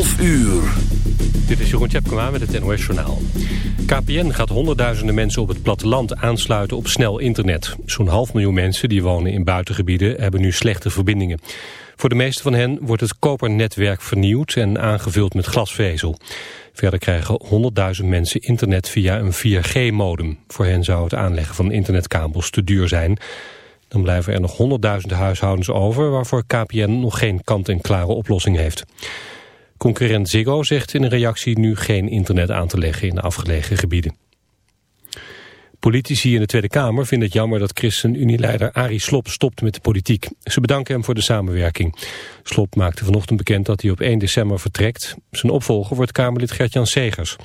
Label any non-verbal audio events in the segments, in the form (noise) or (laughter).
11 uur. Dit is Jeroen Tjepkema met het NOS Journaal. KPN gaat honderdduizenden mensen op het platteland aansluiten op snel internet. Zo'n half miljoen mensen die wonen in buitengebieden hebben nu slechte verbindingen. Voor de meeste van hen wordt het kopernetwerk vernieuwd en aangevuld met glasvezel. Verder krijgen 100.000 mensen internet via een 4G-modem. Voor hen zou het aanleggen van internetkabels te duur zijn... Dan blijven er nog honderdduizenden huishoudens over... waarvoor KPN nog geen kant-en-klare oplossing heeft. Concurrent Ziggo zegt in een reactie nu geen internet aan te leggen in de afgelegen gebieden. Politici in de Tweede Kamer vinden het jammer dat ChristenUnie-leider Arie Slob stopt met de politiek. Ze bedanken hem voor de samenwerking. Slob maakte vanochtend bekend dat hij op 1 december vertrekt. Zijn opvolger wordt Kamerlid Gertjan Segers.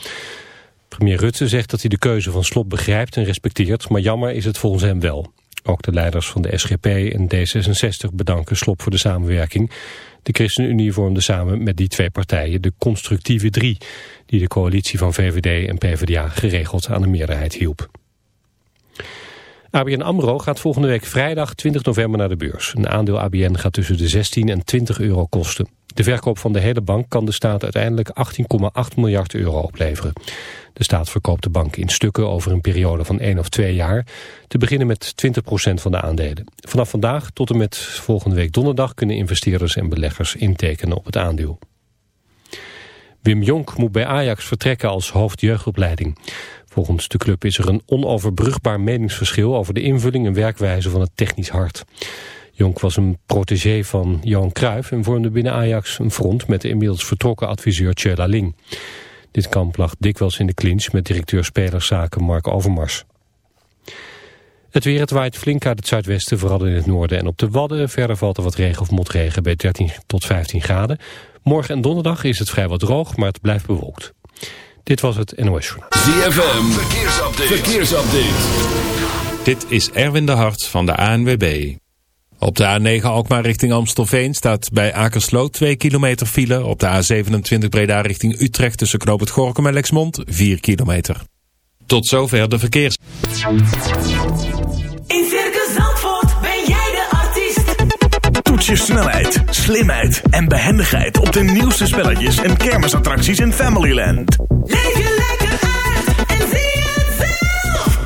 Premier Rutte zegt dat hij de keuze van Slob begrijpt en respecteert, maar jammer is het volgens hem wel. Ook de leiders van de SGP en D66 bedanken Slop voor de samenwerking. De ChristenUnie vormde samen met die twee partijen de constructieve drie... die de coalitie van VVD en PvdA geregeld aan de meerderheid hielp. ABN AMRO gaat volgende week vrijdag 20 november naar de beurs. Een aandeel ABN gaat tussen de 16 en 20 euro kosten. De verkoop van de hele bank kan de staat uiteindelijk 18,8 miljard euro opleveren. De staat verkoopt de bank in stukken over een periode van 1 of 2 jaar. Te beginnen met 20% van de aandelen. Vanaf vandaag tot en met volgende week donderdag kunnen investeerders en beleggers intekenen op het aandeel. Wim Jonk moet bij Ajax vertrekken als hoofdjeugdopleiding. Volgens de club is er een onoverbrugbaar meningsverschil over de invulling en werkwijze van het technisch hart. Jonk was een protégé van Johan Cruijff en vormde binnen Ajax een front met de inmiddels vertrokken adviseur Tjela Ling. Dit kamp lag dikwijls in de clinch met directeur spelerszaken Mark Overmars. Het weer, het waait flink uit het zuidwesten, vooral in het noorden en op de Wadden. Verder valt er wat regen of motregen bij 13 tot 15 graden. Morgen en donderdag is het vrijwel droog, maar het blijft bewolkt. Dit was het NOS Journal. ZFM, verkeersupdate. verkeersupdate. Dit is Erwin de Hart van de ANWB. Op de A9 Alkmaar richting Amstelveen staat bij Akersloot 2 kilometer file. Op de A27 Breda richting Utrecht tussen Knoop het Gorkum en Lexmond 4 kilometer. Tot zover de verkeers. In Circus Zandvoort ben jij de artiest. Toets je snelheid, slimheid en behendigheid op de nieuwste spelletjes en kermisattracties in Familyland. Leef je lekker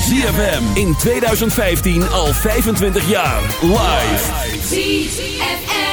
ZFM in 2015 al 25 jaar. Live.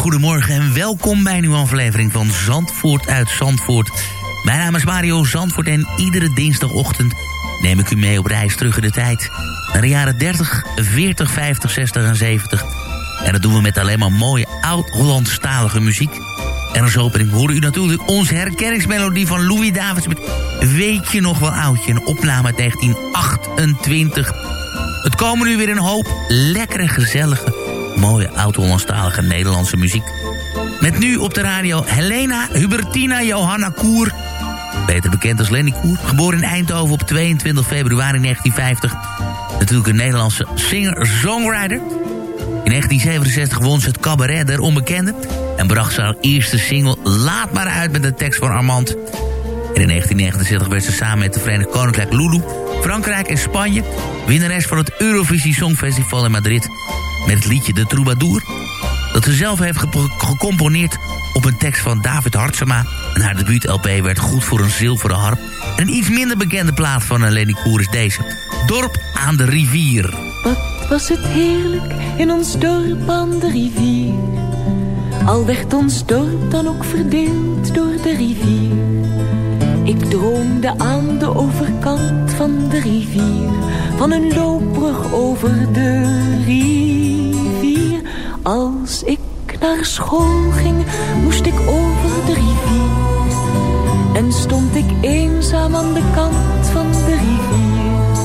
Goedemorgen en welkom bij een nieuwe aflevering van Zandvoort uit Zandvoort. Mijn naam is Mario Zandvoort en iedere dinsdagochtend neem ik u mee op reis terug in de tijd. Naar de jaren 30, 40, 50, 60 en 70. En dat doen we met alleen maar mooie oud-Hollandstalige muziek. En als opening horen u natuurlijk onze herkenningsmelodie van Louis Davids met Weet je nog wel oudje, een opname uit 1928. Het komen nu weer een hoop lekkere, gezellige, mooie oud-Hollandstalige Nederlandse muziek. Met nu op de radio Helena Hubertina Johanna Koer. Beter bekend als Lenny Koer. Geboren in Eindhoven op 22 februari 1950. Natuurlijk een Nederlandse singer-songwriter. In 1967 won ze het cabaret der onbekende. En bracht ze haar eerste single Laat maar uit met de tekst van Armand. En in 1969 werd ze samen met de Verenigd Koninkrijk Lulu, Frankrijk en Spanje... winnares van het Eurovisie Songfestival in Madrid... met het liedje De Troubadour... dat ze zelf heeft gecomponeerd op een tekst van David Hartsema. En haar debuut-LP werd goed voor een zilveren harp. En een iets minder bekende plaat van Lenny Koer is deze. Dorp aan de rivier. Wat was het heerlijk in ons dorp aan de rivier. Al werd ons dorp dan ook verdeeld door de rivier. Ik droomde aan de overkant van de rivier. Van een loopbrug over de rivier. Als ik naar school ging, moest ik over de rivier. En stond ik eenzaam aan de kant van de rivier.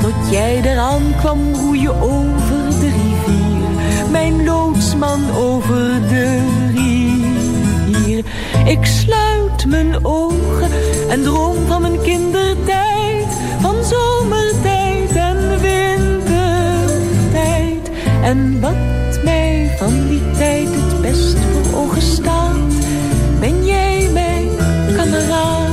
Tot jij eraan kwam roeien over de rivier. Mijn loodsman over de rivier. Ik sluit mijn ogen en droom van mijn kindertijd. Van zomertijd en wintertijd. En wat Tijd het best voor ogen staat, ben jij mijn kameraad.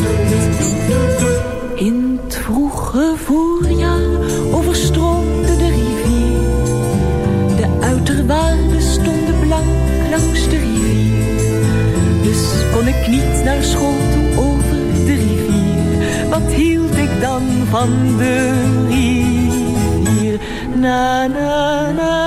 In het vroege voorjaar overstroomde de rivier. De uiterwaarden stonden blank langs de rivier. Dus kon ik niet naar school toe over de rivier. Wat hield ik dan van de rivier? Na, na, na.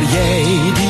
die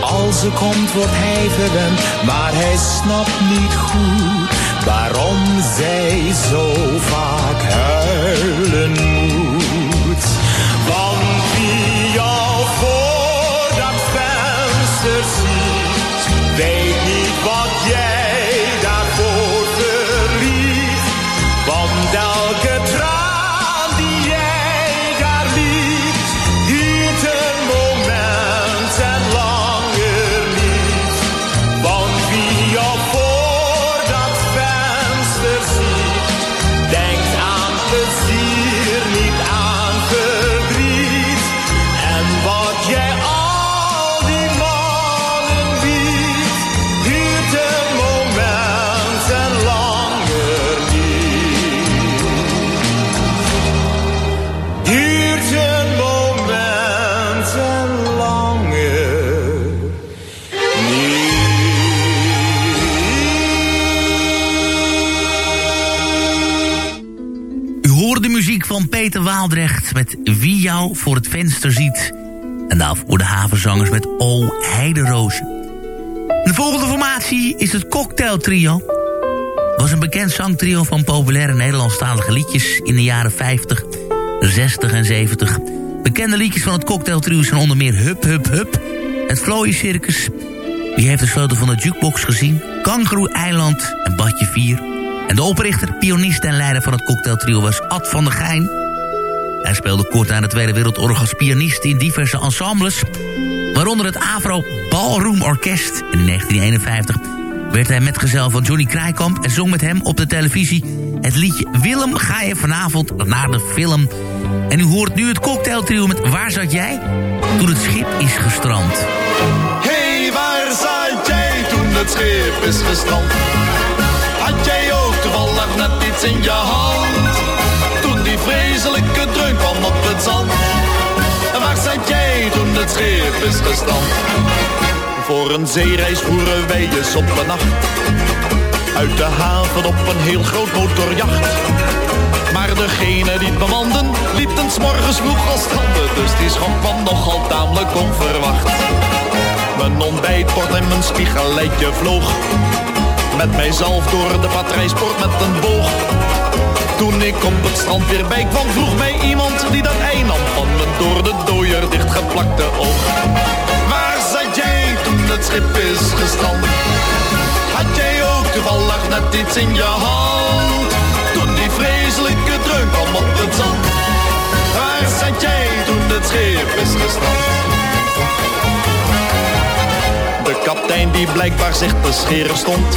als ze komt wordt hij verwend, maar hij snapt niet goed waarom zij zo vaak huilen Peter Waaldrecht met Wie jou voor het venster ziet. En daarvoor de havenzangers met O Heideroosje. De volgende formatie is het Cocktail Trio. was een bekend zangtrio van populaire Nederlandstalige liedjes in de jaren 50, 60 en 70. Bekende liedjes van het Cocktail Trio zijn onder meer Hup Hup Hup, het Vlooien Circus. Wie heeft de sleutel van de jukebox gezien? Kangaroo Eiland en Badje 4. En de oprichter, pianist en leider van het cocktailtrio was Ad van der Geijn. Hij speelde kort aan de Tweede Wereldoorlog als pianist in diverse ensembles. Waaronder het Avro Ballroom Orkest. In 1951 werd hij metgezel van Johnny Krijkamp... en zong met hem op de televisie het liedje Willem ga je vanavond naar de film. En u hoort nu het cocktailtrio met Waar zat jij? Toen het schip is gestrand. Hey, waar zat jij toen het schip is gestrand? Had jij ook toevallig net iets in je hand? Vreselijke dreun kwam op het zand. En waar zat jij toen het schip is gestrand? Voor een zeereis voeren wij eens op een nacht. Uit de haven op een heel groot motorjacht. Maar degene die het bemanden, liep ten morgens vroeg al stranden. Dus die schok kwam nogal tamelijk onverwacht. Mijn ontbijtbord en mijn spiegelletje vloog. Met mijzelf door de patrijsport met een boog. Toen ik op het strand weer bij kwam, vroeg mij iemand die dat ei nam van mijn door de dooier dichtgeplakte oog. Waar zat jij toen het schip is gestrand? Had jij ook toevallig net iets in je hand? Toen die vreselijke dreun kwam op het zand. Waar zat jij toen het schip is gestrand? De kaptein die blijkbaar zich te scheren stond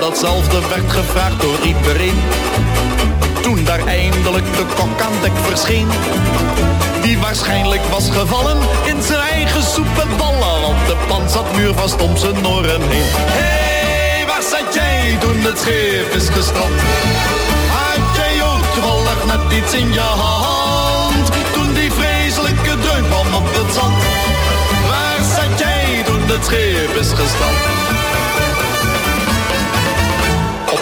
Datzelfde werd gevraagd door iedereen. toen daar eindelijk de kok aan dek verscheen. Die waarschijnlijk was gevallen in zijn eigen soep want de pan zat muurvast om zijn oren heen. Hé, hey, waar zat jij toen het schip is gestrand? Had jij ook toevallig net iets in je hand? Toen die vreselijke dreun op het zand. Waar zat jij toen het schip is?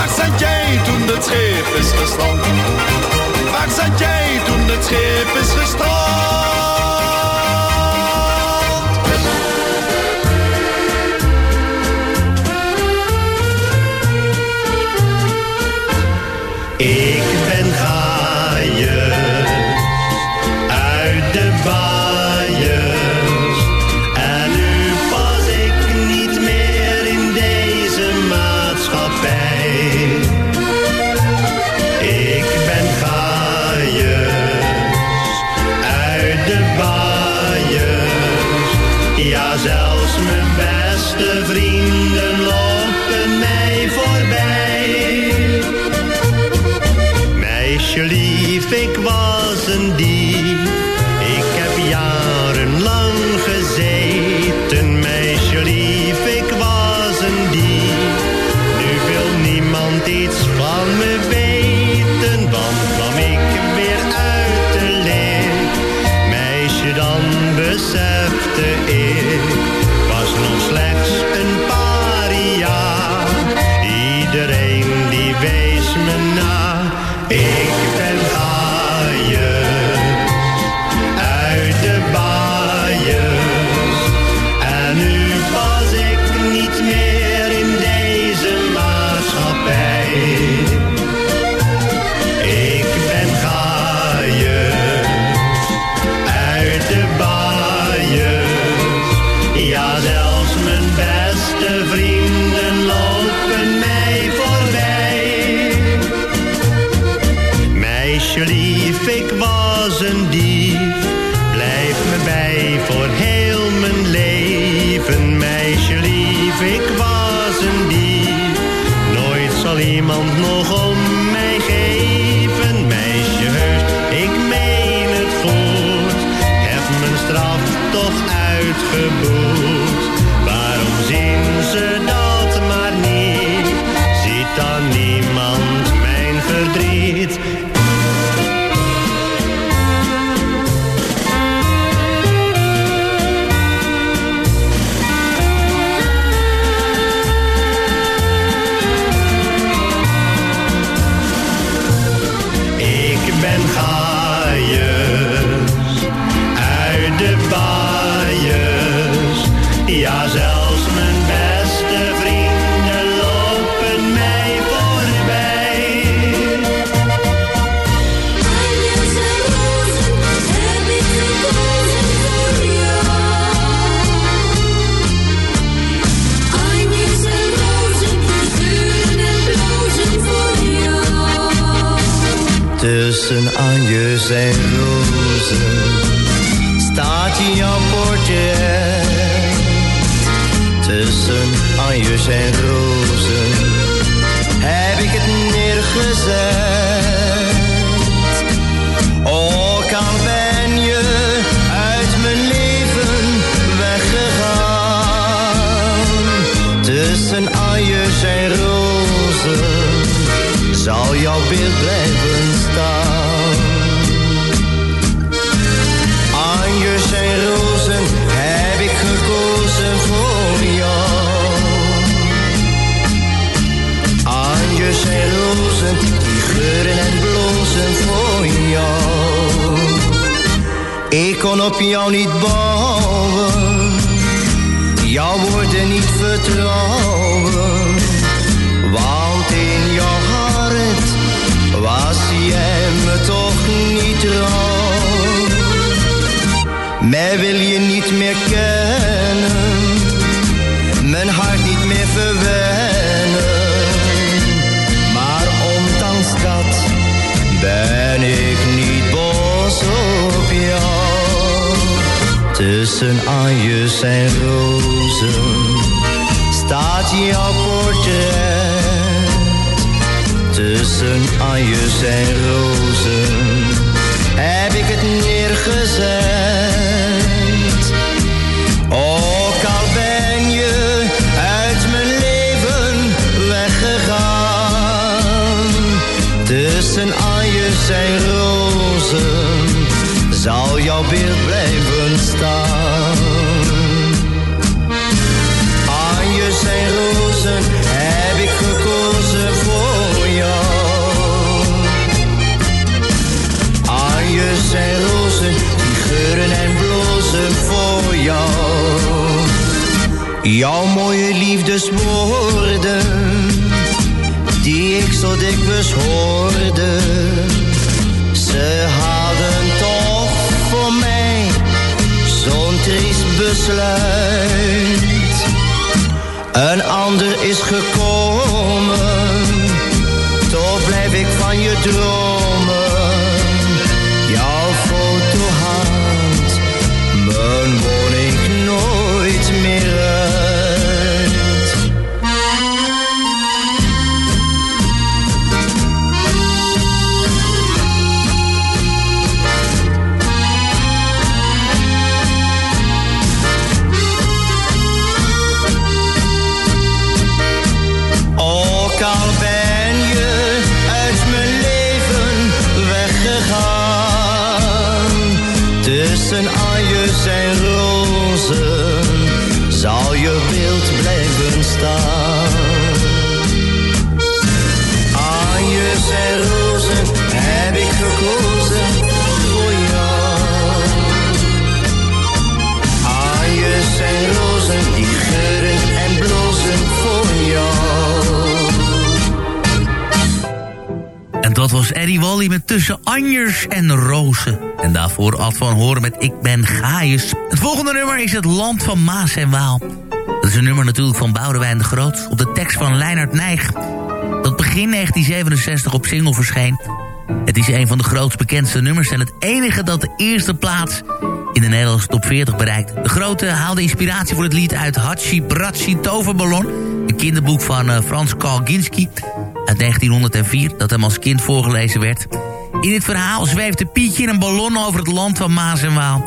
Waar zat jij toen het schip is gestrand? Waar zat jij toen het schip is gestrand? Anjes niet bouwen, zal jouw beeld blijven staan. Anjes en rozen heb ik gekozen voor jou. Anjes en rozen, die geuren en blozen voor jou. Jouw mooie liefdeswoorden, die ik zo dikwijls hoorde. Een ander is gekomen, toch blijf ik van je dromen. Dat was Eddie Wally met Tussen Anjers en Rozen. En daarvoor Ad van Horen met Ik ben Gaius. Het volgende nummer is Het Land van Maas en Waal. Dat is een nummer natuurlijk van Boudewijn de Groot... op de tekst van Leinert Nijg. Dat begin 1967 op single verscheen. Het is een van de grootst bekendste nummers... en het enige dat de eerste plaats in de Nederlandse top 40 bereikt. De Grote haalde inspiratie voor het lied uit Hachi Brachi Toverballon... een kinderboek van eh, Frans Kalginski uit 1904... dat hem als kind voorgelezen werd... In dit verhaal zweefde Pietje in een ballon over het land van Maas en Waal.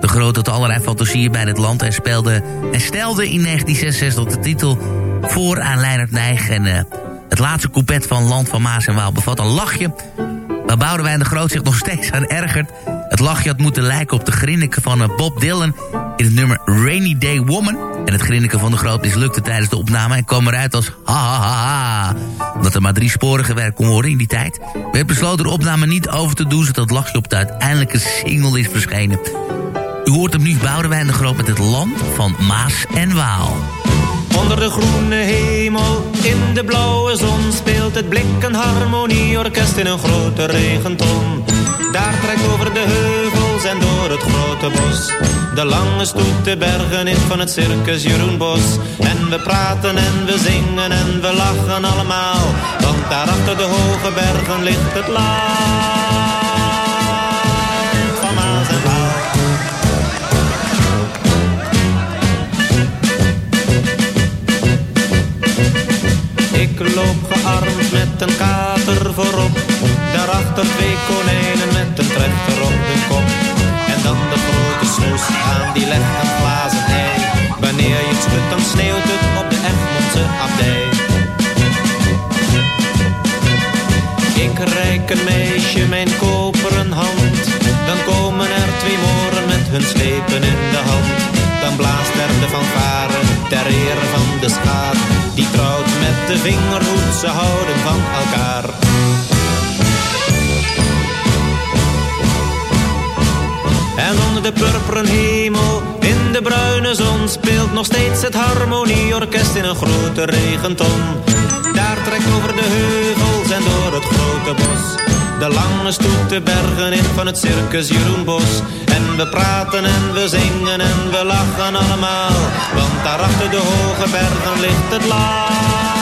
De Groot had allerlei fantasieën bij het land en, speelde, en stelde in 1966 de titel voor aan Leonard Nijg. En eh, het laatste couplet van Land van Maas en Waal bevat een lachje... waar Boudewijn de Groot zich nog steeds aan ergert. Het lachje had moeten lijken op de grinniken van eh, Bob Dylan... in het nummer Rainy Day Woman. En het grinniken van de Groot mislukte tijdens de opname... en kwam eruit als ha ha ha. Omdat er maar drie sporen gewerkt kon worden in die tijd... werd besloten de opname niet over te doen... zodat lachje op de uiteindelijke single is verschenen. U hoort hem nu Boudewijn de Groot met het land van Maas en Waal. Onder de groene hemel, in de blauwe zon speelt het blik een harmonieorkest in een grote regenton. Daar trekt over de en door het grote bos. De lange stoet de bergen in van het circus Jeroen Bos. En we praten en we zingen en we lachen allemaal. Want daar achter de hoge bergen ligt het land van Maas en Waal. Ik loop gearmd met een kater voorop. Daarachter twee konijnen met een trechter op de kop dan de grote snoes aan die legt een blazen ei. Wanneer je het schudt, dan sneeuwt het op de Egmondse abdij. Ik reik een meisje mijn koperen hand. Dan komen er twee moren met hun schepen in de hand. Dan blaast er de fanfare ter ere van de schaar. Die trouwt met de vingerhoed, ze houden van elkaar. De purperen hemel, in de bruine zon, speelt nog steeds het harmonieorkest in een grote regenton. Daar trekt over de heuvels en door het grote bos. De lange stoet de bergen in van het circus Jeroen Bos. En we praten en we zingen en we lachen allemaal. Want daar achter de hoge bergen ligt het land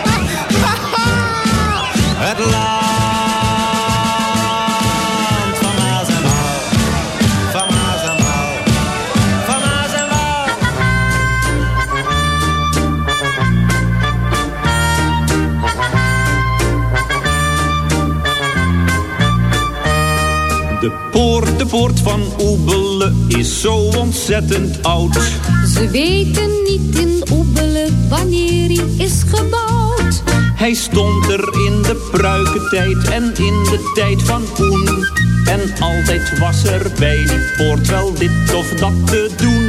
(laughs) poort, van Oebelen is zo ontzettend oud. Ze weten niet in Oebelen wanneer hij is gebouwd. Hij stond er in de pruikentijd en in de tijd van Poen. En altijd was er bij die poort wel dit of dat te doen.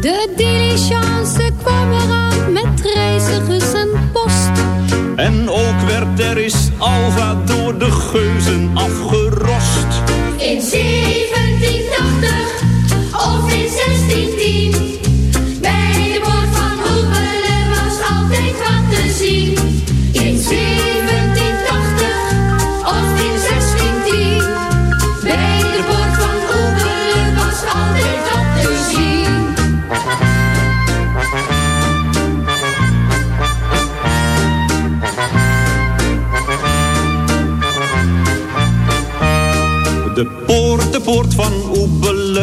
De diligence kwam eraan met reizigers en post. En ook werd er is Alva door de geuzen afgerost. In 1780 poort, de poort van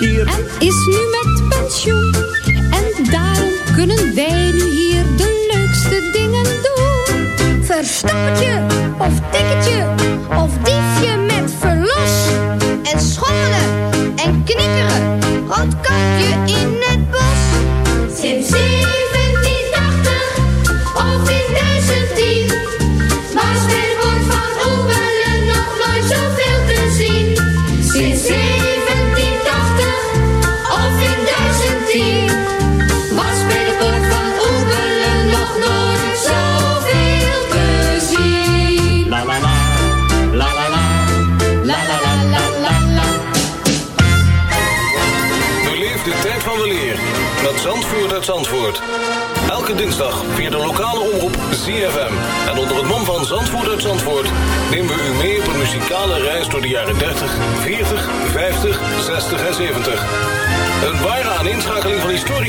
En is nu met pensioen. En daarom kunnen wij nu hier de leukste dingen doen. Verstappertje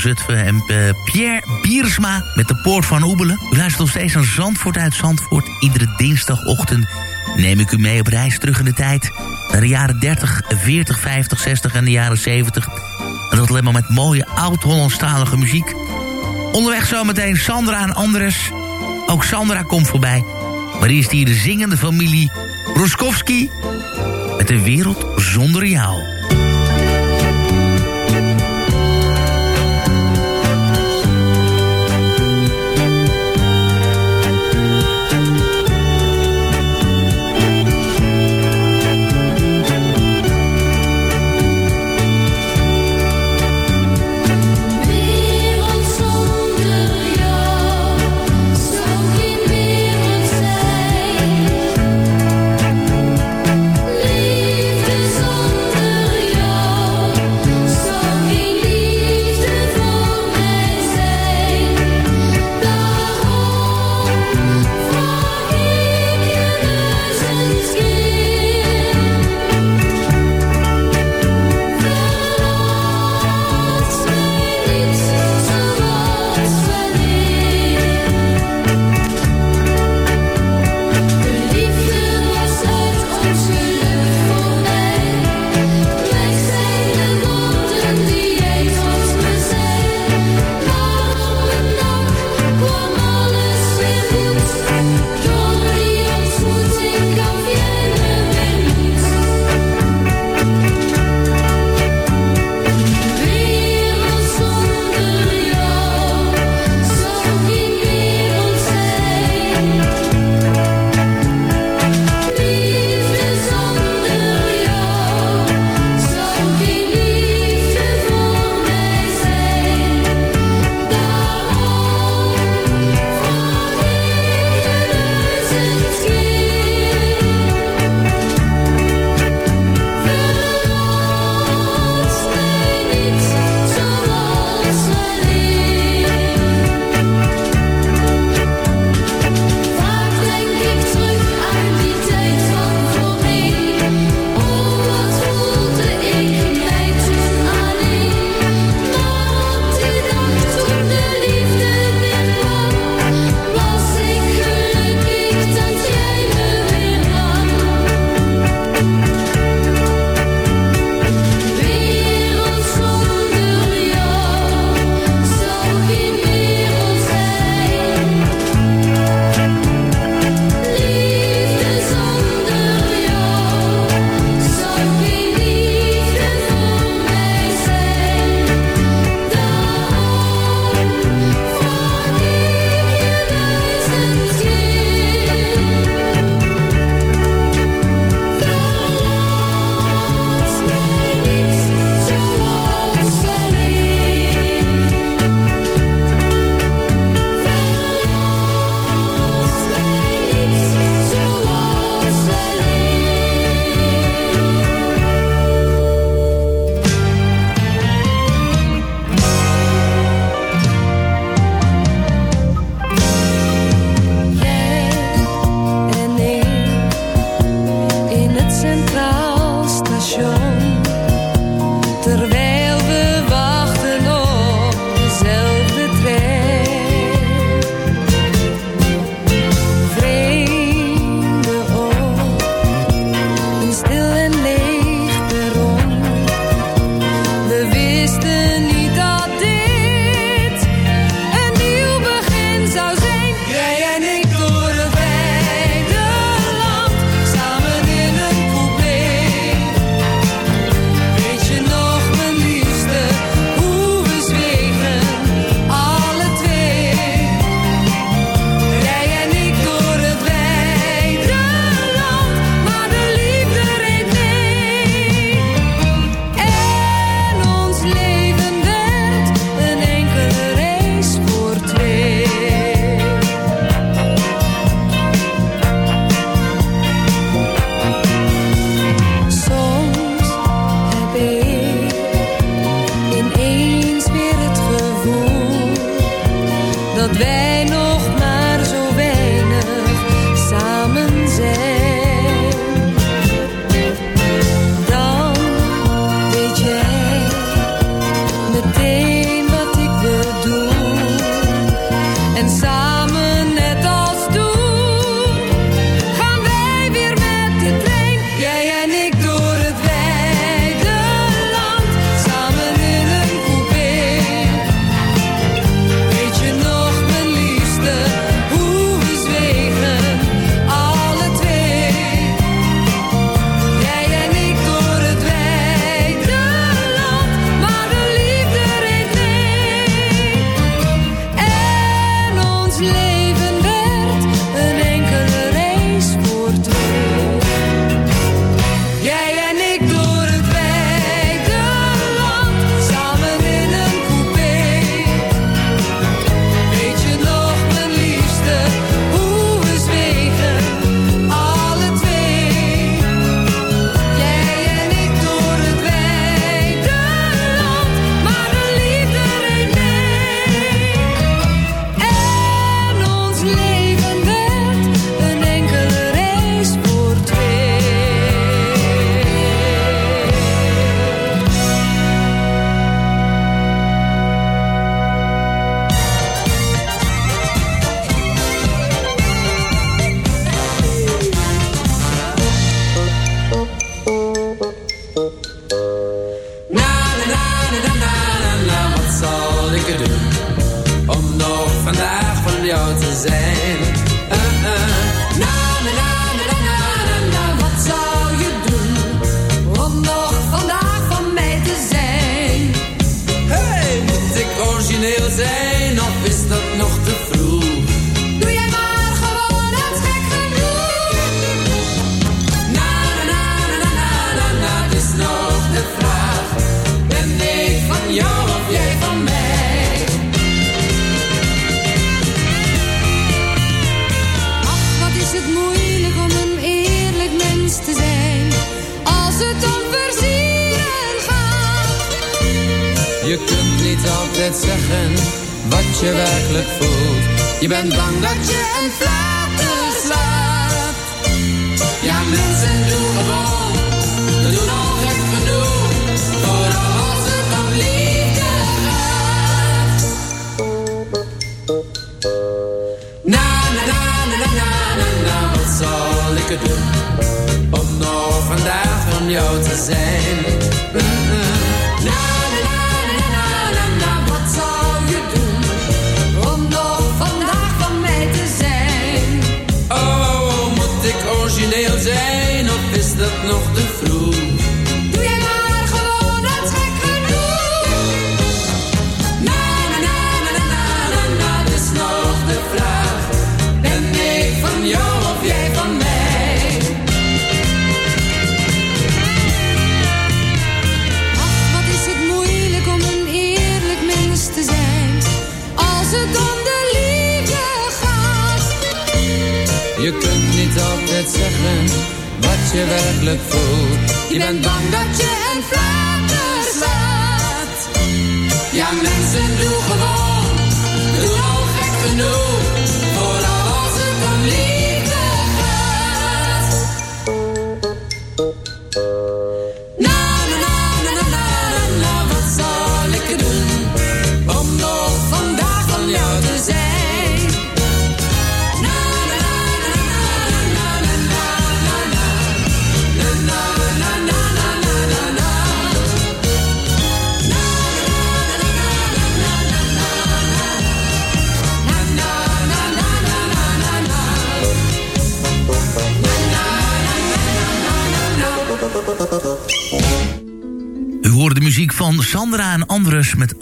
Zutphen en eh, Pierre Biersma met de Poort van Oebelen. U luistert nog steeds aan Zandvoort uit Zandvoort. Iedere dinsdagochtend neem ik u mee op reis terug in de tijd. Naar de jaren 30, 40, 50, 60 en de jaren 70. En dat alleen maar met mooie oud-Hollandstalige muziek. Onderweg zometeen Sandra en Andres. Ook Sandra komt voorbij. Maar eerst hier de zingende familie Roskowski met de wereld zonder jou.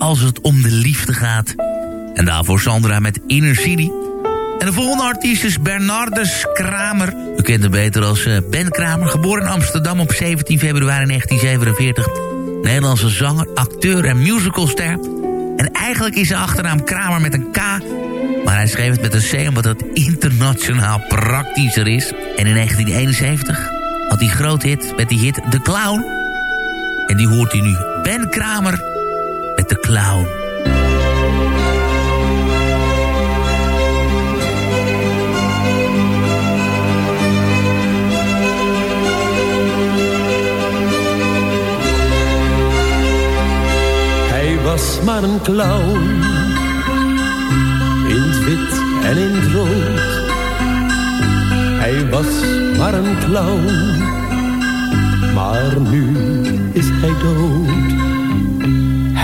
Als het om de liefde gaat. En daarvoor Sandra met Inner City. En de volgende artiest is Bernardus Kramer. U kent hem beter als eh, Ben Kramer. Geboren in Amsterdam op 17 februari 1947. Nederlandse zanger, acteur en musicalster. En eigenlijk is zijn achternaam Kramer met een K. Maar hij schreef het met een C omdat het internationaal praktischer is. En in 1971 had hij groot hit met die hit The Clown. En die hoort u nu. Ben Kramer de clown. Hij was maar een clown. In het wit en in het rood. Hij was maar een clown. Maar nu is hij dood.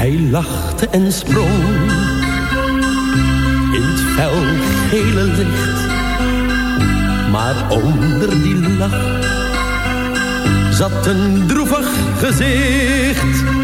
Hij lachte en sprong. In het fel gele licht. Maar onder die lach zat een droevig gezicht.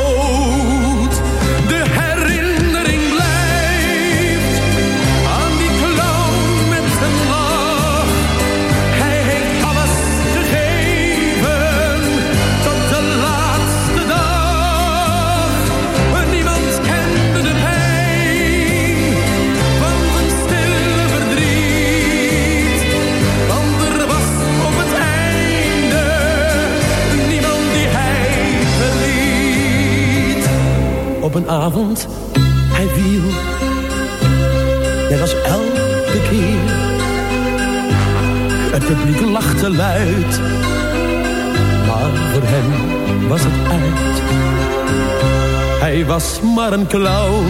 Avond, hij viel, net als elke keer. Het publiek lachte luid, maar voor hem was het uit. Hij was maar een clown,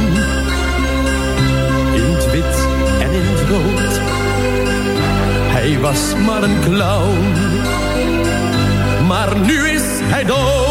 in het wit groot. Hij was maar een clown, maar nu is hij dood.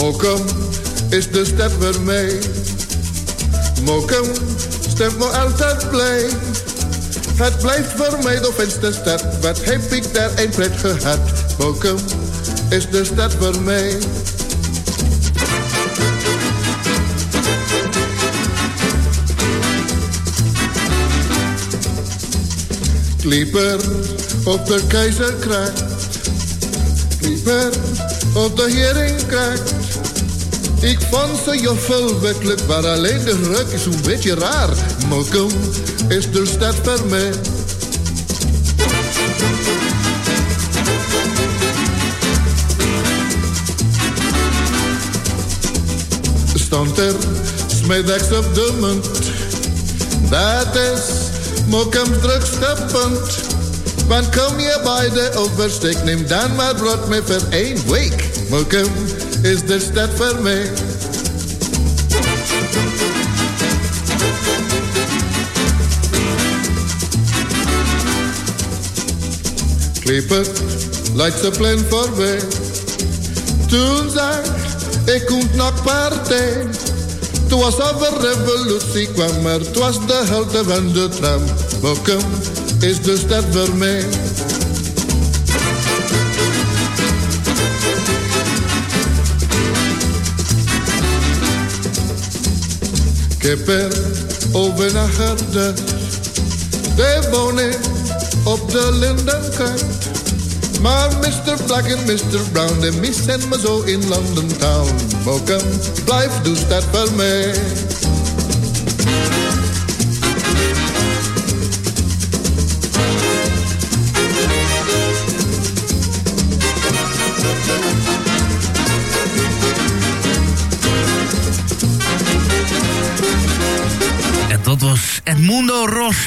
Mokum is de voor mij. Mokum stemt me altijd blij. Het blijft voor mij de fijnste stad. Wat heb ik daar een pret gehad. Mokum is de stad voor mij. Klieper op de keizerkracht. Klieper op de heringkracht. Ik vond ze joffel werkelijk, maar alleen de ruk is een beetje raar. Mokum is de stad voor mij. Stond er smiddags op de munt. Dat is Mokums drukste punt. Want kom je bij de oversteek, neem dan maar brood mee voor één week. Mokum is de stad voor mij. Kleper, lijkt ze plan voorbij. Toen zag ik nog partij. Toen was over revolutie kwam, maar het was de helte van de tram. Mokum is de stad voor mij. Ik heb er over. De woning op de lindenkant. Maar Mr. Black en Mr. Brown, de missen me zo in London Town. Mokum, blijf de stad voor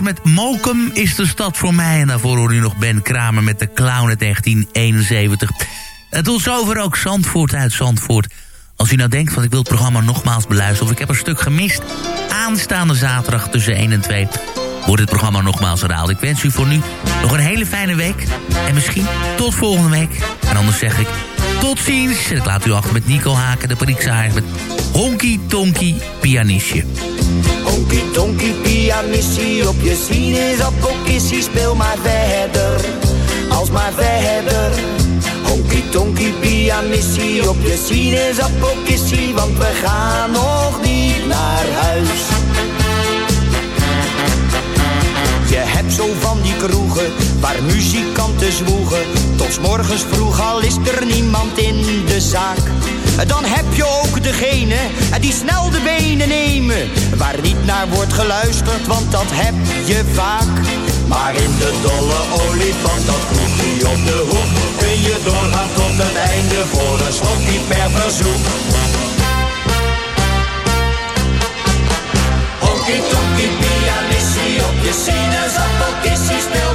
Met Mokum is de stad voor mij. En daarvoor hoor u nog Ben Kramer met de Clown uit 1971. En tot zover ook Zandvoort uit Zandvoort. Als u nou denkt van ik wil het programma nogmaals beluisteren... of ik heb een stuk gemist, aanstaande zaterdag tussen 1 en 2... wordt het programma nogmaals herhaald. Ik wens u voor nu nog een hele fijne week. En misschien tot volgende week. En anders zeg ik tot ziens. En ik laat u achter met Nico Haken, de Parieksaar... met Honky Tonky Pianistje. Honky tonky pianissie op je sinaasappelkissie, speel maar verder. alsmaar verder. Honky tonky pianissie op je sinaasappelkissie, want we gaan nog niet naar huis. Je hebt zo van die kroegen waar muzikanten zwoegen. Tot morgens vroeg al is er niemand in de zaak. Dan heb je ook degene die snel de benen nemen. Waar niet naar wordt geluisterd, want dat heb je vaak. Maar in de dolle olifant, dat kroegje op de hoek. Kun je doorgaan tot het einde voor een slot niet per verzoek. Honky tonky pianissie op je sinaasappelkissie, speel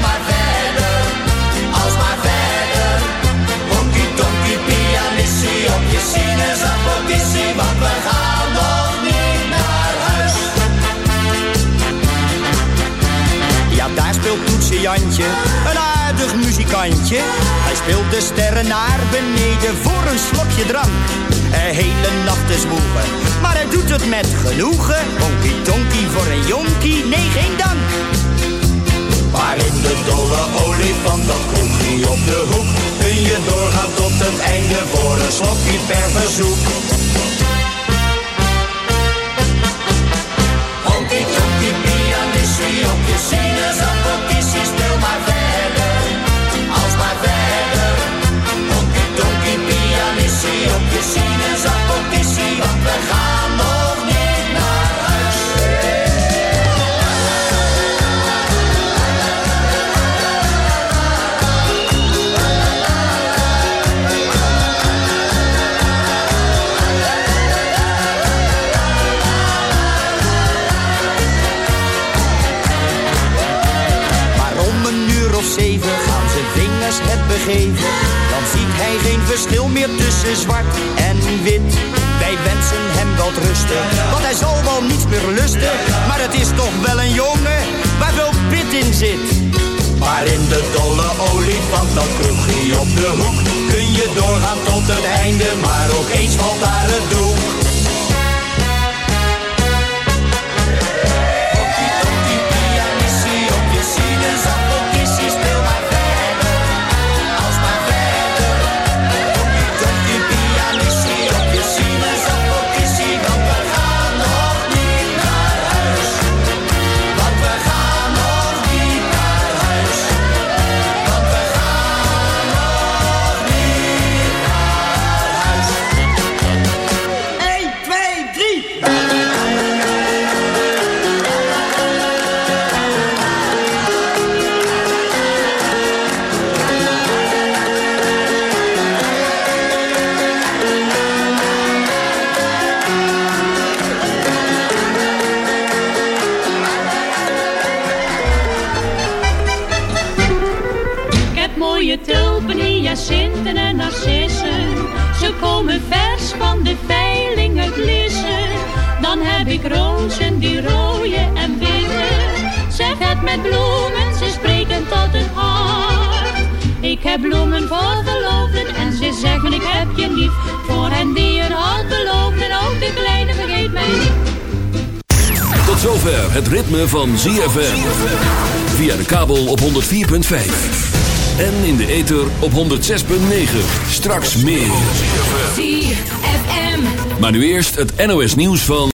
Jantje, een aardig muzikantje. Hij speelt de sterren naar beneden voor een slokje drank. Een hele nacht te zwoegen, maar hij doet het met genoegen. Honky tonky voor een jonkie, nee geen dank. Maar in de dolle olifant, dat kroegje op de hoek, kun je doorgaan tot het einde voor een slokje per verzoek. Dan ziet hij geen verschil meer tussen zwart en wit. Wij wensen hem wel rusten, want hij zal wel niets meer lusten. Maar het is toch wel een jongen waar veel pit in zit. Maar in de dolle olifant, dat kroegje op de hoek, kun je doorgaan tot het einde. Maar ook eens valt daar het doek. Rozen die rooien en witte. Zeg het met bloemen, ze spreken tot het hart. Ik heb bloemen voor verloofden en ze zeggen ik heb je lief. Voor hen die er al beloofden, ook de kleine vergeet mij niet. Tot zover het ritme van ZFM. Via de kabel op 104.5. En in de ether op 106.9. Straks meer. ZFM. Maar nu eerst het NOS nieuws van...